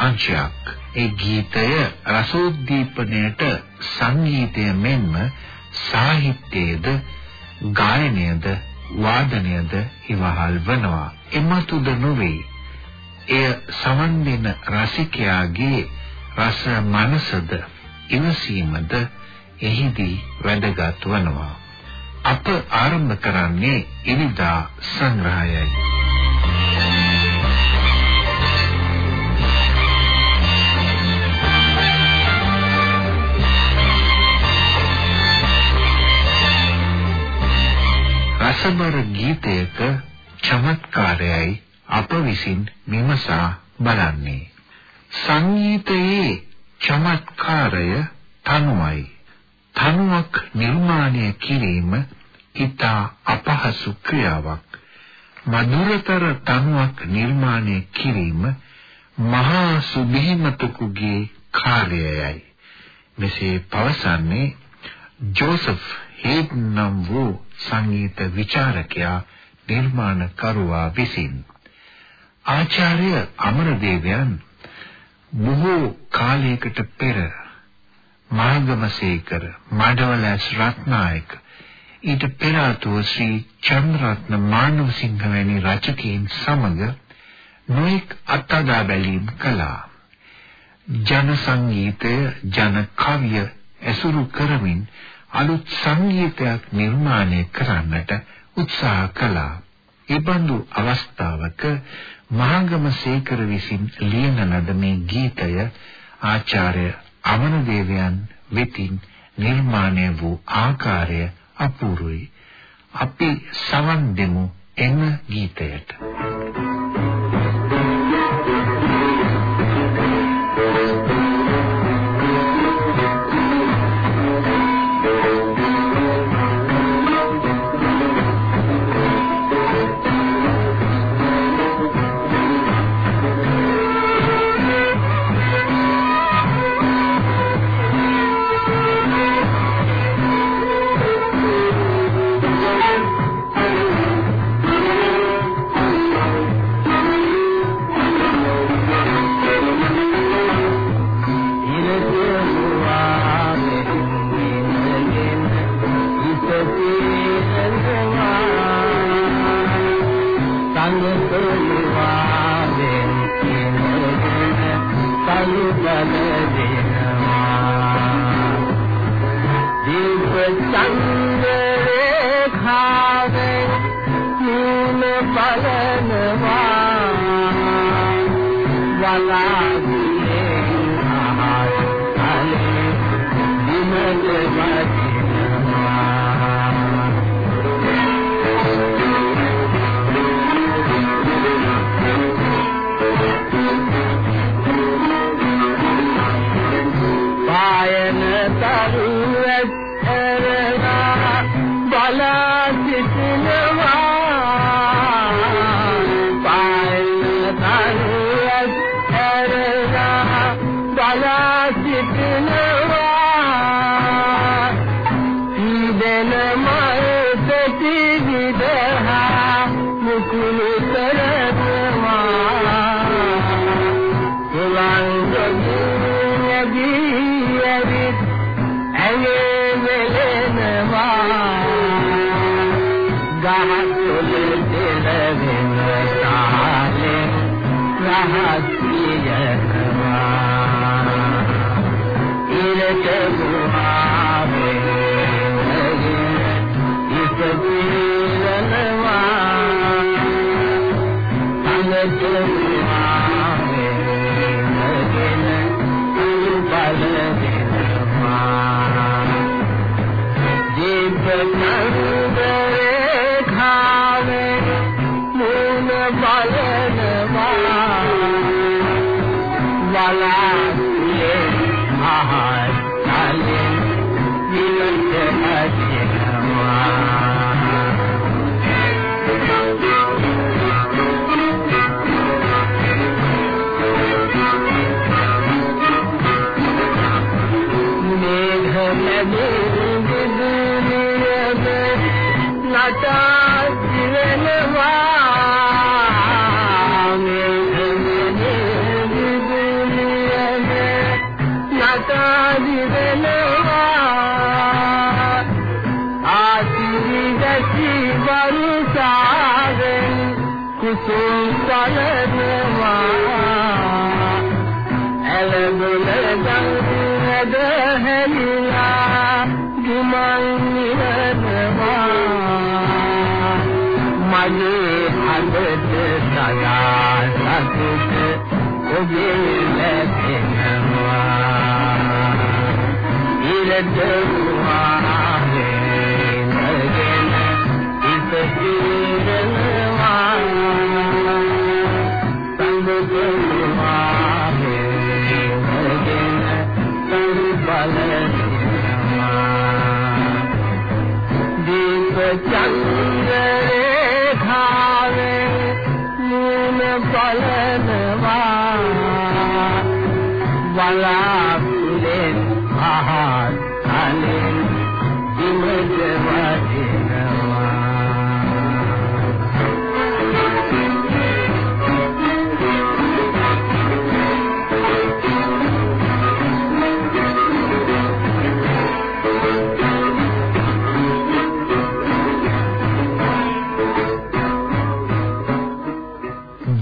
අංශයක්. ඒ ගීතය රසෝද්දීපනයට සංගීතය මෙන්ම සාහිත්‍යයේද ගායනයේද වාදනයේද ඉවහල් වනවා. එමතුද නොවේ. එය සමන් දෙන රසිකයාගේ රස මනසද ඉවසීමද එහිදී වැදගත් වනවා. අප ආරම්භ කරන්නේ ඉරිදා සංග්‍රහයයි. රසබර ගීතයක චමත්කාරයයි අප විසින් විමසා බලන්නේ. සංගීතයේ චමත්කාරය තනුවයි. තනුවක් නිර්මාණය කිරීම ඉතා අපහසු ක්‍රියාවක්. මధుරතර තනුවක් නිර්මාණය කිරීම මහා සුභීමතකුගේ කාර්යයයි. මෙසේ පවසන්නේ ජෝසප් හේග් නම් වූ සංගීත විචාරකයා නිර්මාණකරුවා විසින්. ආචාර්ය අමරදේවයන් බොහෝ කාලයකට පෙර මාගමසේකර මඩවලස් රත්නායක ඊට පෙර ආතුව ශ්‍රී චන්ද්‍රරත්න මානවසිංහ වැනි රචකයන් සමග නොඑක් අත්දැක බැලීම් කළා. ජන සංගීතය ජන කවිය ඇසුරු කරමින් අලුත් සංගීතයක් නිර්මාණය කරන්නට උත්සාහ කළා. ඒබඳු අවස්ථාවක මහාගම සේකර විසින් ලියන ලද මේ ගීතය ආචාර්ය අමනදේවයන් වෙතින් නිර්මාණය වූ ආකාරය අපූර්වයි. අපි සවන් දෙමු එම ගීතයට. Thank you. ಬಿದಹ ಮುಕುಲು ತರದವಾ Thank you. කුසුම් පලනවා ඇලබුල ගංගද හැලියා ගිමන් නිරනවා මගේ හදට සදා සතුට ඔබේ Legend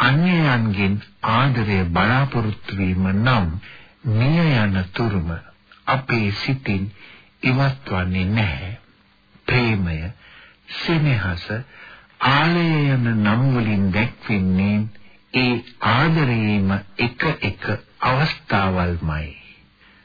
අන්‍යයන්ගෙන් ආදරය බලාපොරොත්තු වීම නම් මිය යන තුරුම අපේ සිතින් ඉවත්වන්නේ නැහැ. ප්‍රේමය, සෙනෙහස, ආලය යන නම් වලින් දැක්වෙන්නේ ඒ ආදරයේම එක එක අවස්ථාවල්මයි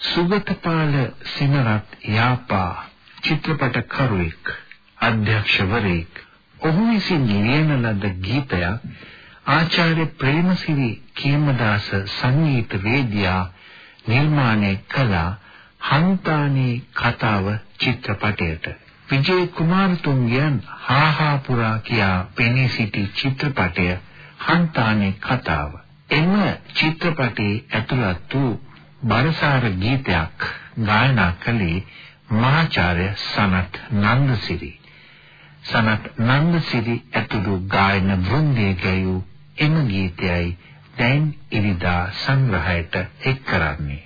සුගතපාල සිනරත් යාපා චිත්‍රපට කරුවෙක් අධ්‍යක්ෂවරයෙක් ඔහු විසින් ලියන ලද ගීතයක් ආචාර්ය ප්‍රේමසිරි කේමදාස සංගීත වේදියා නිර්මාණය කළ හන්තානේ කතාව චිත්‍රපටයට. විජේ කුමාරතුංගයන් හාහා පුරා කියා පෙනී සිටි චිත්‍රපටය හන්තානේ කතාව. එම චිත්‍රපටයේ ඇතුළත් වූ බරසාර ගීතයක් ගායනා කළේ මහාචාර්ය සනත් නන්දසිරි. සනත් නන්දසිරි ඇතුළු ගායන වෘන්දයේ ගැයූ එම ගීතයයි දැන් ඉරිදා සංග්‍රහයට එක් කරන්නේ.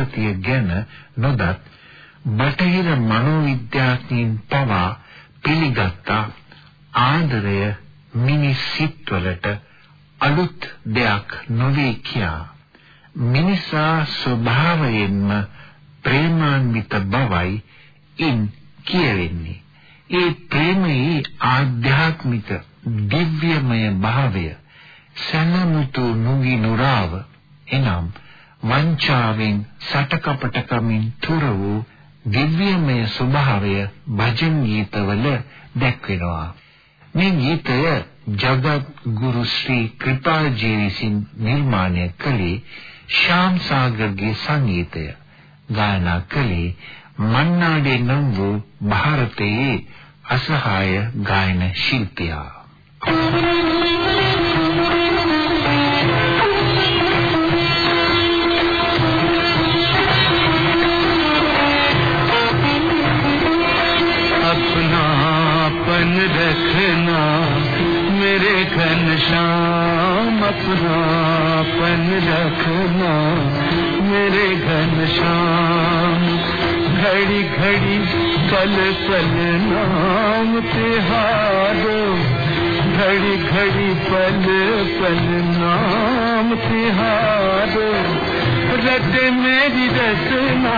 සංතතිය ගැන නොදත් බටහිර මනෝවිද්‍යාඥයින් පවා පිළිගත් ආදරය මිනිස් සිත්වලට අලුත් දෙයක් නොවේ කියා. මිනිසා ස්වභාවයෙන්ම ප්‍රේමාන්විත බවයි ඉන් කියවෙන්නේ. ඒ ප්‍රේමයේ ආධ්‍යාත්මික දිව්‍යමය භාවය සනමුතු නුගි නුරාව එනම් වංචාවෙන් සටකපටකමින් තුර වූ දිව්‍යමය ස්වභාවය භජන් ගීතවල දැක්වෙනවා. මේ ගීතය ජගත් ගුරු ශ්‍රී කෘපාජී විසින් නිර්මාණය කළේ ශාම් සාගර්ගේ සංගීතය ගායනා කළේ මන්නාඩේ නම් වූ ಭಾರತයේ අසහාය ගායන ශිල්පියා. Thank you. پل پل نام تہار، گھڑی گھڑی پل پل نام تہار۔ رد میری رچنا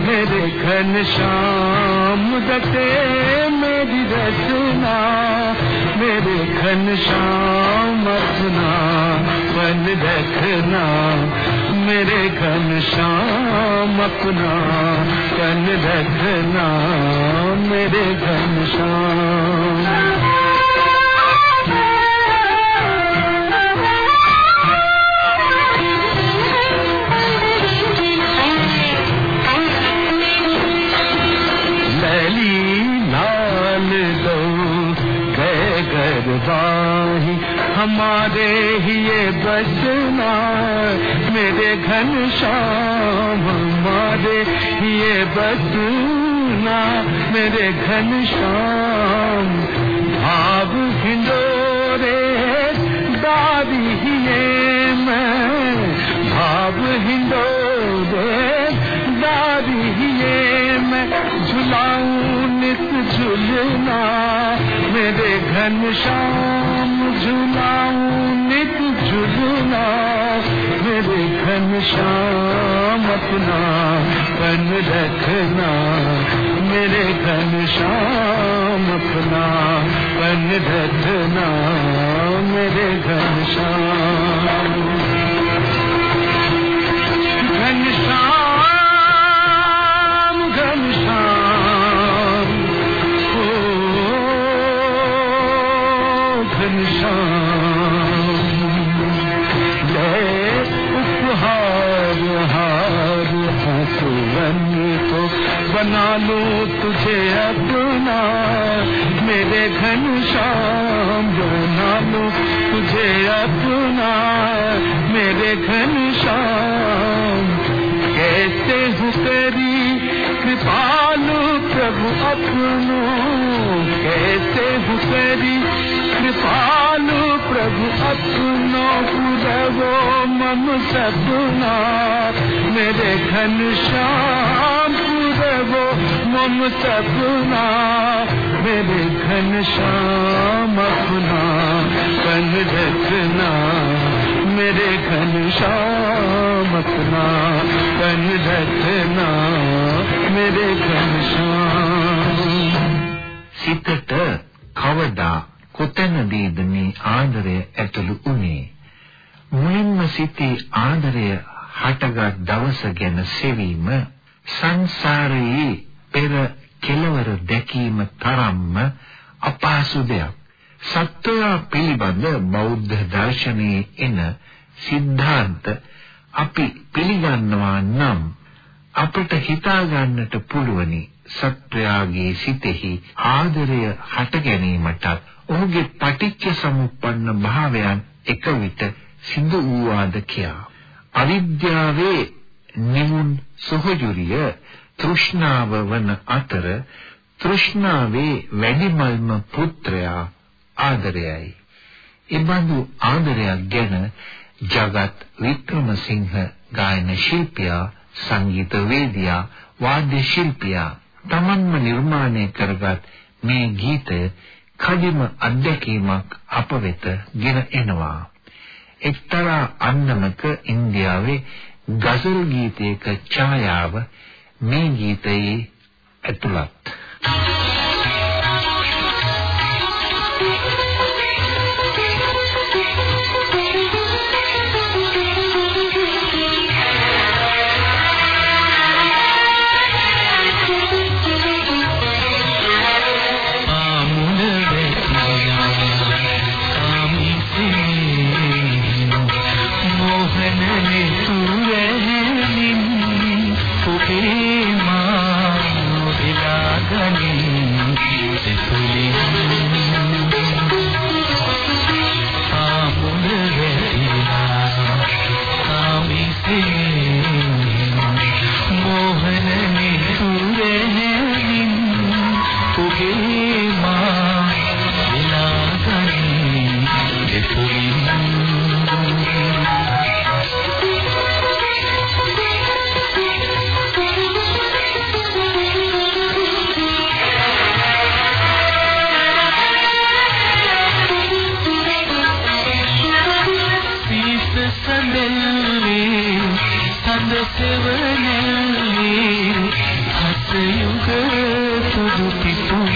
میرے گھن شام رتے میری رچنا میرے گھن شام رکھنا پل رکھنا۔ میرے گھن شام اپنا کن رکھنا میرے گھن شام۔ ہمارے ہی بچنا۔ میرے گھن شام ہمارے یہ بدنا میرے گھن شام بھاب ہندورے، دادی ہیے میں۔ بھاب ہندورے، دادی ہیے میں۔ جھلاؤں نت جھلنا۔ میرے گھن شام، جھلاؤں نت جھلنا۔ میرے کھن شام اپنا، پن رکھنا۔ میرے گھن شام اپنا، پن رکھنا۔ میرے گھن شام۔ میرے گھن شام پورے مم سپنا میرے گھن شام اپنا کن رکھنا۔ میرے گھن شام اپنا کن رکھنا۔ میرے گھن شام۔ සිතට කවදා කොතැනදීද මේ ආදරය ඇතුළු උනේ මුලින්ම සිටි ආදරය හටගත් දවස ගැන සෙවීම සංසාරයේ පෙර කෙලවර දැකීම තරම්ම අපහසු දෙයක්. සත්‍ය පිළිබඳ බෞද්ධ දර්ශනයේ එන સિદ્ધාන්ත අපි පිළිගන්නවා නම් අපිට හිතා ගන්නට පුළුවනි සත්‍යයේ සිටෙහි ආදරය හට ගැනීමට ඔහුගේ පටිච්ච සමුප්පන්න භාවයන් එක විට සිදු වූවාද කියා. අවිද්‍යාවේ නිමුන් සොහොජුරිය තෘෂ්ණාව වන අතර තෘෂ්ණාවේ වැඩිමල්ම පුත්‍රයා ආදරයයි. ඉබඳු ආදරයක් ගැන ජගත් වික්‍රමසිංහ ගායන ශිල්පියා සංගීතවේදියා වාද්‍ය ශිල්පියා තමන්ම නිර්මාණය කරගත් මේ ගීතය කදිම අත්දැකීමක් අප වෙත ගෙන එනවා. එක්තරා අන්නමක ඉන්දියාවේ ගසල් ගීතයක ඡායාව මේ ගීතයේ ඇතුළත්. సాని දුටු පිපුන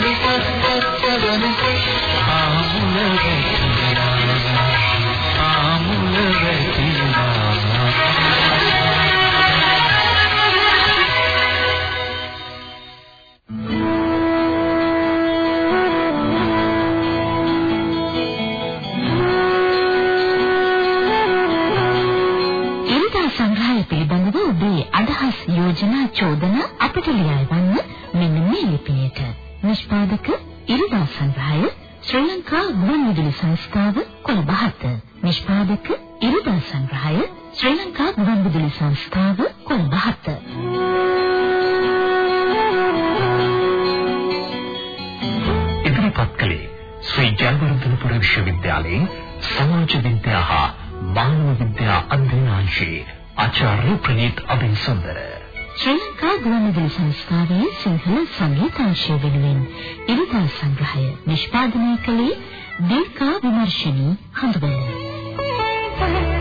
Johnny Quest. ඉරිදා සංග්‍රහය ශ්‍රී ලංකා ගුවන්විදුලි සංස්ථාව කොළඹ 7 ඉදිරිපත් කළේ ශ්‍රී ජයවර්ධනපුර විශ්වවිද්‍යාලයේ සමාජ විද්‍යා හා මානව විද්‍යා අධ්‍යනාංශයේ ආචාර්ය ප්‍රනීත් අබින්සුන්දර. ශ්‍රී ලංකා ගුවන්විදුලි සංස්ථාවේ සිංහල සංගීතාංශය වෙනුවෙන් ඉරිදා සංග්‍රහය නිෂ්පාදනය කළේ දීර්ඝ විමර්ශනී Open